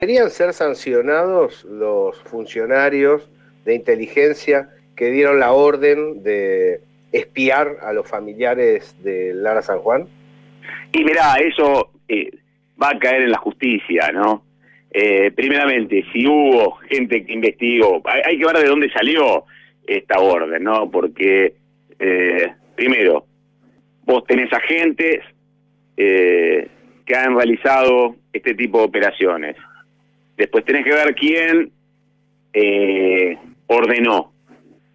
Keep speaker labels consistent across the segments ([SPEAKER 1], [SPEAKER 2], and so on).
[SPEAKER 1] ¿Deberían ser sancionados los funcionarios de inteligencia que dieron la orden de espiar a los familiares de Lara San Juan?
[SPEAKER 2] Y mirá, eso eh, va a caer en la justicia, ¿no? Eh, primeramente, si hubo gente que investigó, hay, que ver de dónde salió esta orden, ¿no? Porque, eh, primero, vos tenés agentes que han realizado este tipo de operaciones. Después tenés que ver quién ordenó.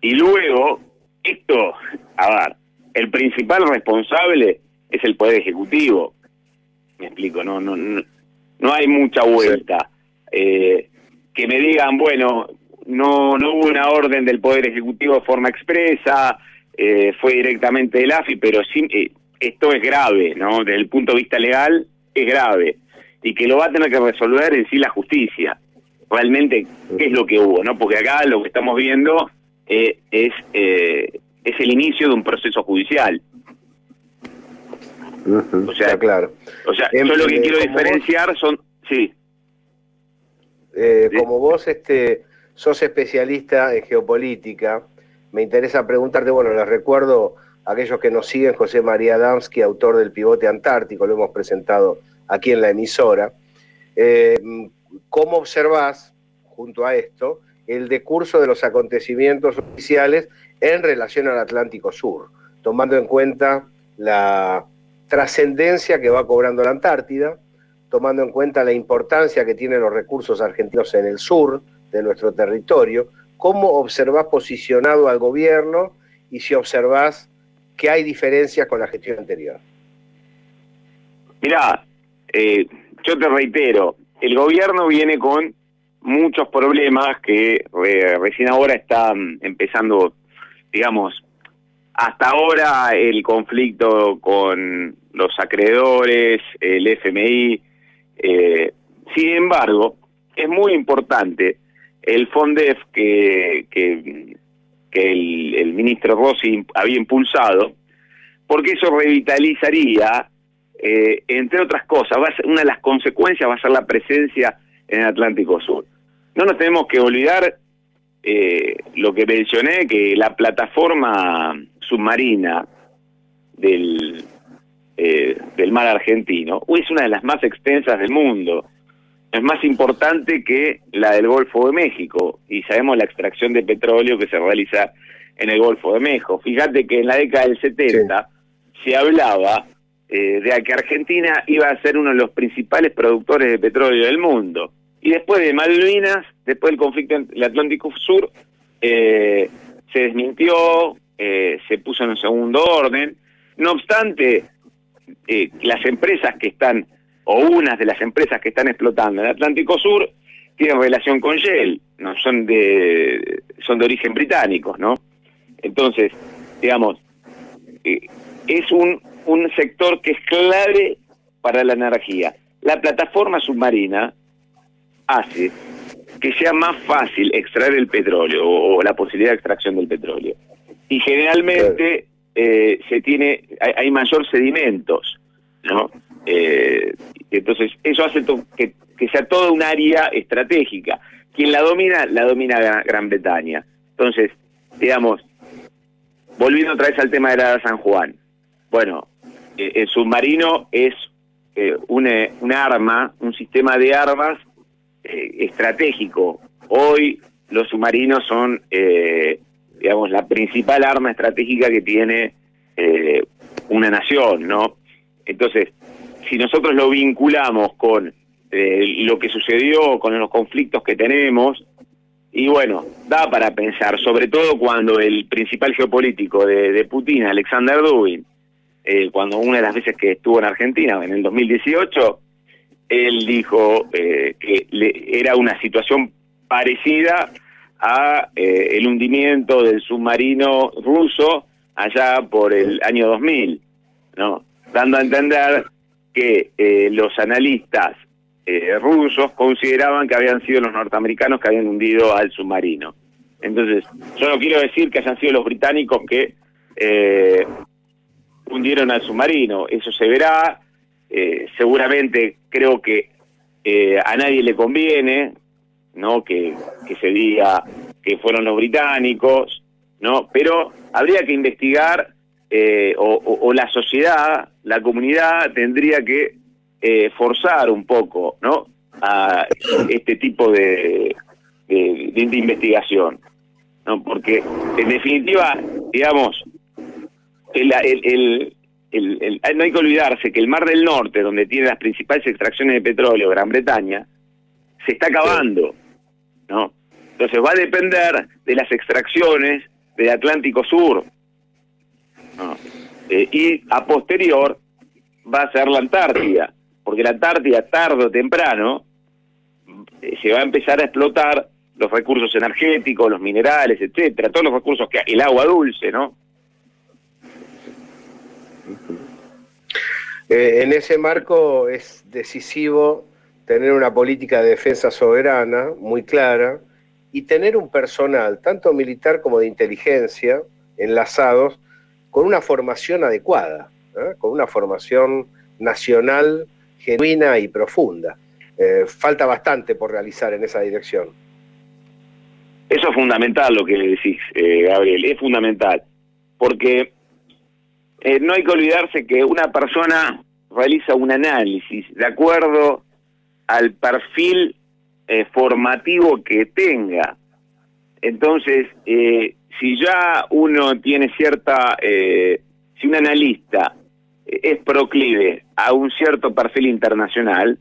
[SPEAKER 2] Y luego, esto, a ver, el principal responsable es el Poder Ejecutivo. Me explico, no, no, no, hay mucha vuelta. Eh, que me digan, bueno, no, no hubo una orden del Poder Ejecutivo de forma expresa, eh, fue directamente del AFI, pero sí, eh, esto es grave, ¿no? Desde el punto de vista legal, es grave. Y que lo va a tener que resolver en sí la justicia. Realmente, ¿qué es lo que hubo, no? Porque acá lo que estamos viendo es, es el inicio de un proceso judicial.
[SPEAKER 1] o sea, claro.
[SPEAKER 2] O sea, yo lo que quiero diferenciar son,
[SPEAKER 1] sí. Eh, como vos este, sos especialista en geopolítica, me interesa preguntarte, bueno, les recuerdo a aquellos que nos siguen, José María Damsky, autor del Pivote Antártico, lo hemos presentado aquí en la emisora. Eh, ¿Cómo observás, junto a esto, el decurso de los acontecimientos oficiales en relación al Atlántico Sur, tomando en cuenta la trascendencia que va cobrando la Antártida, tomando en cuenta la importancia que tienen los recursos argentinos en el sur de nuestro territorio, cómo observás posicionado al gobierno y si observás que hay diferencias con la gestión anterior.
[SPEAKER 2] Mirá, eh, yo te reitero, el gobierno viene con muchos problemas que recién ahora están empezando digamos, hasta ahora el conflicto con los acreedores, el FMI, eh, sin embargo, es muy importante el FONDEF que, el, ministro Rossi había impulsado, porque eso revitalizaría, eh, entre otras cosas, va una de las consecuencias va a ser la presencia en el Atlántico Sur. No nos tenemos que olvidar eh, lo que mencioné, que la plataforma submarina del, eh, del mar argentino es una de las más extensas del mundo. Es más importante que la del Golfo de México y sabemos la extracción de petróleo que se realiza en el Golfo de México. Fíjate que en la década del 70 se hablaba eh, de que Argentina iba a ser uno de los principales productores de petróleo del mundo. Y después de Malvinas, después del conflicto en el Atlántico Sur, eh, se desmintió, eh, se puso en un segundo orden. No obstante, eh, las empresas que están, o unas de las empresas que están explotando en el Atlántico Sur, tienen relación con Shell, no son de son de origen británico, ¿no? Entonces, digamos, es un, un sector que es clave para la energía. La plataforma submarina hace que sea más fácil extraer el petróleo o, la posibilidad de extracción del petróleo. Y generalmente eh, se tiene, hay, mayor sedimentos, ¿no? Eh, entonces, eso hace que, sea toda un área estratégica. Quien la domina, la domina Gran, Bretaña. Entonces, digamos, volviendo otra vez al tema de la San Juan. Bueno, eh, el submarino es un, un arma, un sistema de armas eh, estratégico. Hoy los submarinos son, eh, digamos, la principal arma estratégica que tiene eh, una nación, ¿no? Entonces, si nosotros lo vinculamos con lo que sucedió, con los conflictos que tenemos, y bueno, da para pensar, sobre todo cuando el principal geopolítico de, de Putin, Alexander Dubin, cuando una de las veces que estuvo en Argentina, en el 2018, él dijo eh, que era una situación parecida a eh, el hundimiento del submarino ruso allá por el año 2000, ¿no? Dando a entender que eh, los analistas rusos consideraban que habían sido los norteamericanos que habían hundido al submarino. Entonces, yo no quiero decir que hayan sido los británicos que hundieron al submarino, eso se verá, eh, seguramente creo que eh, a nadie le conviene, ¿no? Que, que se diga que fueron los británicos, ¿no? Pero habría que investigar eh, o, la sociedad, la comunidad tendría que eh, forzar un poco, ¿no? A este tipo de, de, investigación, ¿no? Porque en definitiva, digamos, el, el, el, no hay que olvidarse que el Mar del Norte, donde tiene las principales extracciones de petróleo, Gran Bretaña, se está acabando, ¿no? Entonces va a depender de las extracciones del Atlántico Sur. Eh, y a posterior va a ser la Antártida, porque la Antártida tarde o temprano eh, se va a empezar a explotar los recursos energéticos, los minerales, etcétera, todos los recursos que el agua dulce, ¿no?
[SPEAKER 1] Eh, en ese marco es decisivo tener una política de defensa soberana muy clara, y tener un personal, tanto militar como de inteligencia, enlazados con una formación adecuada, ¿eh? con una formación nacional genuina y profunda. Eh, falta bastante por realizar en esa dirección.
[SPEAKER 2] Eso es fundamental lo que decís, eh, Gabriel, es fundamental, porque no hay que olvidarse que una persona realiza un análisis de acuerdo al perfil eh, formativo que tenga. Entonces, eh, si ya uno tiene cierta, eh, si un analista es proclive a un cierto perfil internacional,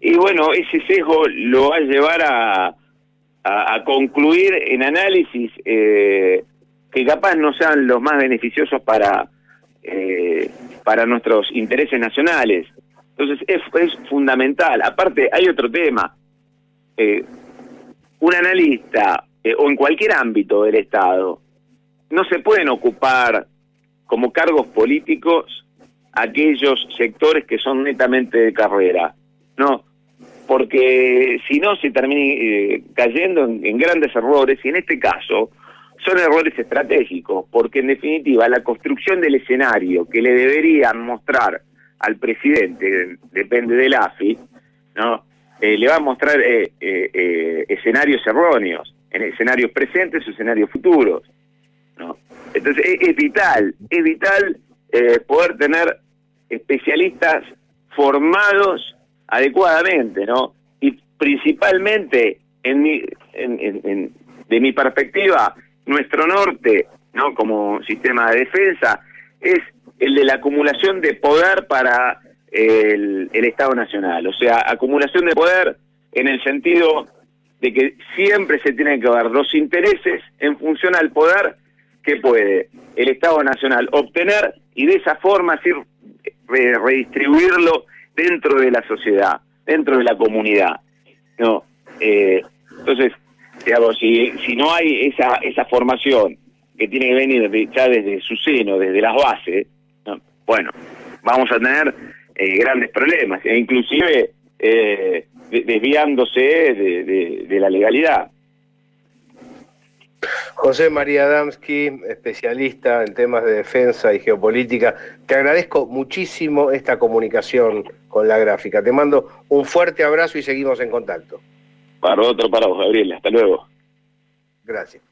[SPEAKER 2] y bueno, ese sesgo lo va a llevar a, a, concluir en análisis que capaz no sean los más beneficiosos para, para nuestros intereses nacionales. Entonces es, es fundamental. Aparte, hay otro tema. Eh, un analista eh, o en cualquier ámbito del Estado no se pueden ocupar como cargos políticos aquellos sectores que son netamente de carrera, no, porque si no se termina eh, cayendo en, grandes errores y en este caso son errores estratégicos, porque en definitiva la construcción del escenario que le deberían mostrar al presidente, depende del AFI, ¿no? Eh, le va a mostrar eh, eh, escenarios erróneos, en escenarios presentes o escenarios futuros. ¿no? Entonces es, vital, es vital poder tener especialistas formados adecuadamente, ¿no? Y principalmente, en mi, de mi perspectiva, nuestro norte, ¿no? Como sistema de defensa, es el de la acumulación de poder para el, Estado Nacional. O sea, acumulación de poder en el sentido de que siempre se tienen que ver los intereses en función al poder que puede el Estado Nacional obtener y de esa forma así redistribuirlo dentro de la sociedad, dentro de la comunidad. No, eh, entonces, digamos, si, no hay esa, esa formación que tiene que venir ya desde su seno, desde las bases, bueno, vamos a tener eh, grandes problemas, e inclusive eh, desviándose de, la legalidad.
[SPEAKER 1] José María Adamski, especialista en temas de defensa y geopolítica, te agradezco muchísimo esta comunicación con la gráfica. Te mando un fuerte abrazo y seguimos en contacto.
[SPEAKER 2] Para otro, para vos, Gabriel. Hasta luego.
[SPEAKER 1] Gracias.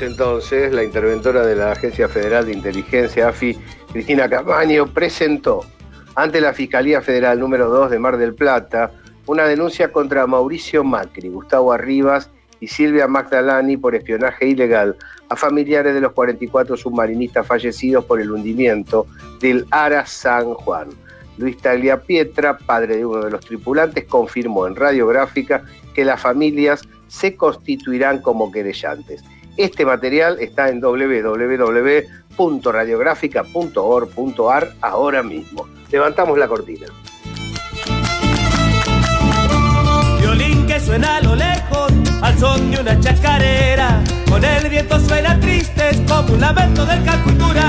[SPEAKER 1] Entonces la interventora de la Agencia Federal de Inteligencia, AFI, Cristina Camaño, presentó ante la Fiscalía Federal número 2 de Mar del Plata una denuncia contra Mauricio Macri, Gustavo Arribas y Silvia Magdalani por espionaje ilegal a familiares de los 44 submarinistas fallecidos por el hundimiento del Ara San Juan. Luis Tagliapietra, padre de uno de los tripulantes, confirmó en radiográfica que las familias se constituirán como querellantes. Este material está en www.radiográfica.org.ar ahora mismo. Levantamos la cortina.
[SPEAKER 3] Violín que suena a lo lejos, al son de una chacarera, con el viento suena triste, es como un lamento del cultural.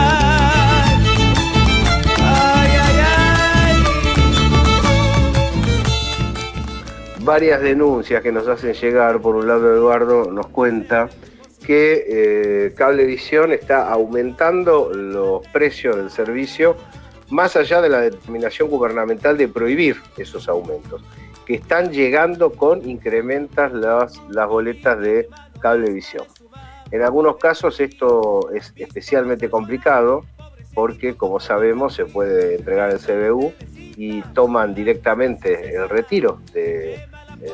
[SPEAKER 3] Ay, ay, ay.
[SPEAKER 1] Varias denuncias que nos hacen llegar, por un lado Eduardo nos cuenta que eh, Cablevisión está aumentando los precios del servicio más allá de la determinación gubernamental de prohibir esos aumentos, que están llegando con incrementas las, las boletas de Cablevisión. En algunos casos esto es especialmente complicado porque, como sabemos, se puede entregar el CBU y toman directamente el retiro de eh,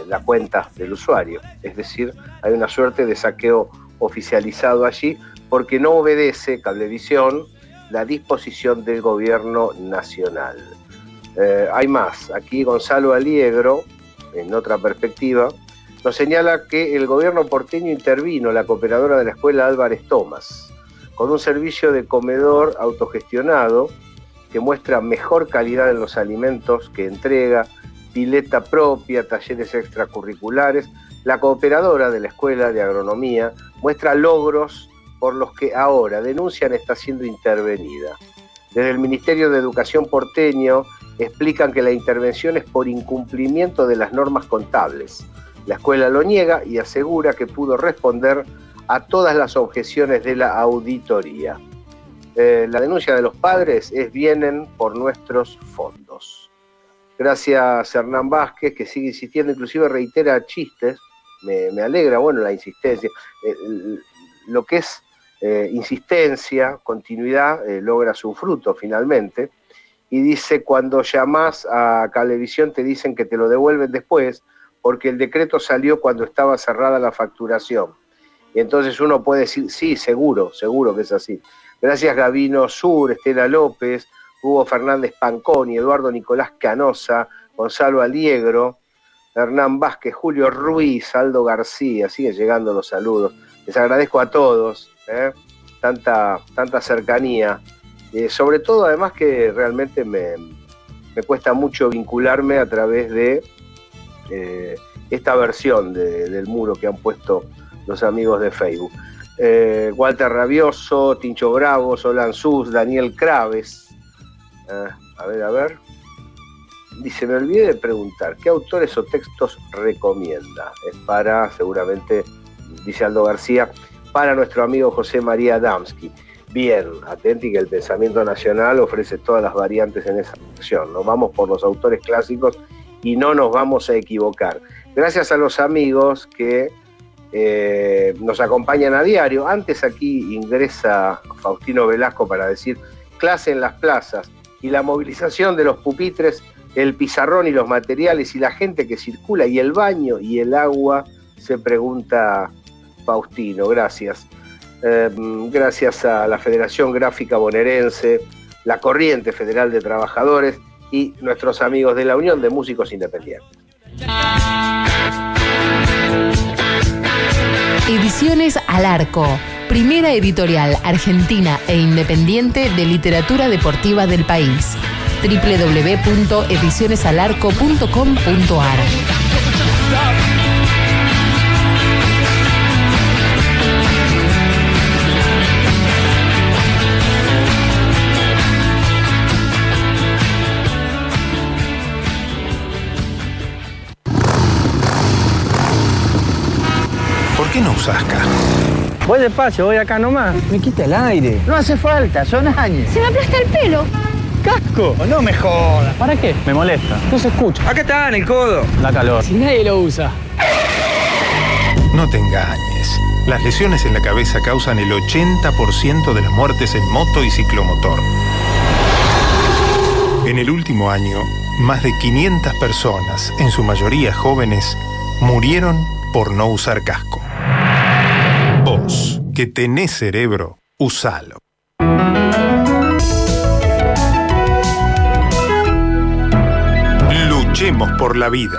[SPEAKER 1] la cuenta del usuario. Es decir, hay una suerte de saqueo oficializado allí porque no obedece Cablevisión la disposición del gobierno nacional. Eh, hay más, aquí Gonzalo Aliegro, en otra perspectiva, nos señala que el gobierno porteño intervino, la cooperadora de la escuela Álvarez Tomás, con un servicio de comedor autogestionado que muestra mejor calidad en los alimentos que entrega, pileta propia, talleres extracurriculares. La cooperadora de la escuela de agronomía muestra logros por los que ahora denuncian está siendo intervenida. Desde el Ministerio de Educación porteño explican que la intervención es por incumplimiento de las normas contables. La escuela lo niega y asegura que pudo responder a todas las objeciones de la auditoría. Eh, la denuncia de los padres es vienen por nuestros fondos. Gracias Hernán Vázquez, que sigue insistiendo, inclusive reitera chistes. Me, alegra, bueno, la insistencia. Eh, lo que es eh, insistencia, continuidad, eh, logra su fruto finalmente. Y dice, cuando llamas a Cablevisión te dicen que te lo devuelven después, porque el decreto salió cuando estaba cerrada la facturación. Y entonces uno puede decir, sí, seguro, seguro que es así. Gracias Gavino Sur, Estela López, Hugo Fernández Panconi, Eduardo Nicolás Canosa, Gonzalo Aliegro, Hernán Vázquez, Julio Ruiz, Aldo García, siguen llegando los saludos. Les agradezco a todos. ¿eh? tanta, tanta cercanía. Eh, sobre todo, además, que realmente me, cuesta mucho vincularme a través de eh, esta versión del muro que han puesto los amigos de Facebook. Walter Rabioso, Tincho Bravo, Solan Sus, Daniel Craves. a ver, a ver. Dice, me olvidé de preguntar, ¿qué autores o textos recomienda? Es para, seguramente, dice Aldo García, para nuestro amigo José María Adamski. Bien, atenti que el pensamiento nacional ofrece todas las variantes en esa acción. Nos vamos por los autores clásicos y no nos vamos a equivocar. Gracias a los amigos que eh, nos acompañan a diario. Antes aquí ingresa Faustino Velasco para decir clase en las plazas y la movilización de los pupitres, el pizarrón y los materiales y la gente que circula y el baño y el agua, se pregunta Faustino, gracias. Eh, gracias a la Federación Gráfica Bonaerense, la Corriente Federal de Trabajadores y nuestros amigos de la Unión de Músicos Independientes.
[SPEAKER 4] Ediciones al Arco, primera editorial argentina e independiente de literatura deportiva del país. www.edicionesalarco.com.ar
[SPEAKER 5] qué no usas?
[SPEAKER 6] Voy despacio, voy acá nomás.
[SPEAKER 5] Me quita el aire.
[SPEAKER 6] No hace falta, son años.
[SPEAKER 7] Se me aplasta el pelo.
[SPEAKER 6] ¡Casco! No me jodas.
[SPEAKER 5] ¿Para qué? Me molesta.
[SPEAKER 6] No se escucha.
[SPEAKER 5] Acá está, en el codo.
[SPEAKER 6] La calor.
[SPEAKER 5] Si nadie lo usa. No te engañes. Las lesiones en la cabeza causan el 80% de las muertes en moto y ciclomotor. En el último año, más de 500 personas, en su mayoría jóvenes, murieron por no usar casco. Vos, que tenés cerebro, usalo. Luchemos por la vida.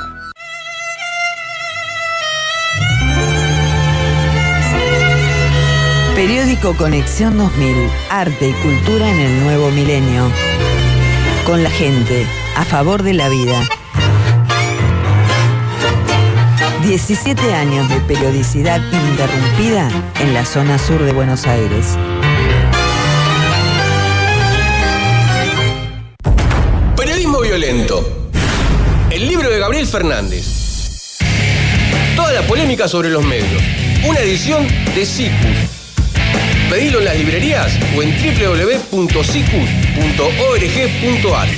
[SPEAKER 7] Periódico Conexión 2000, Arte y Cultura en el Nuevo Milenio. Con la gente, a favor de la vida. 17 años de periodicidad interrumpida en la zona sur de Buenos Aires.
[SPEAKER 8] Periodismo violento. Gabriel Fernández. Toda la polémica sobre los medios. Una edición de Cicus. Pedilo en las librerías o en www.cicus.org.ar.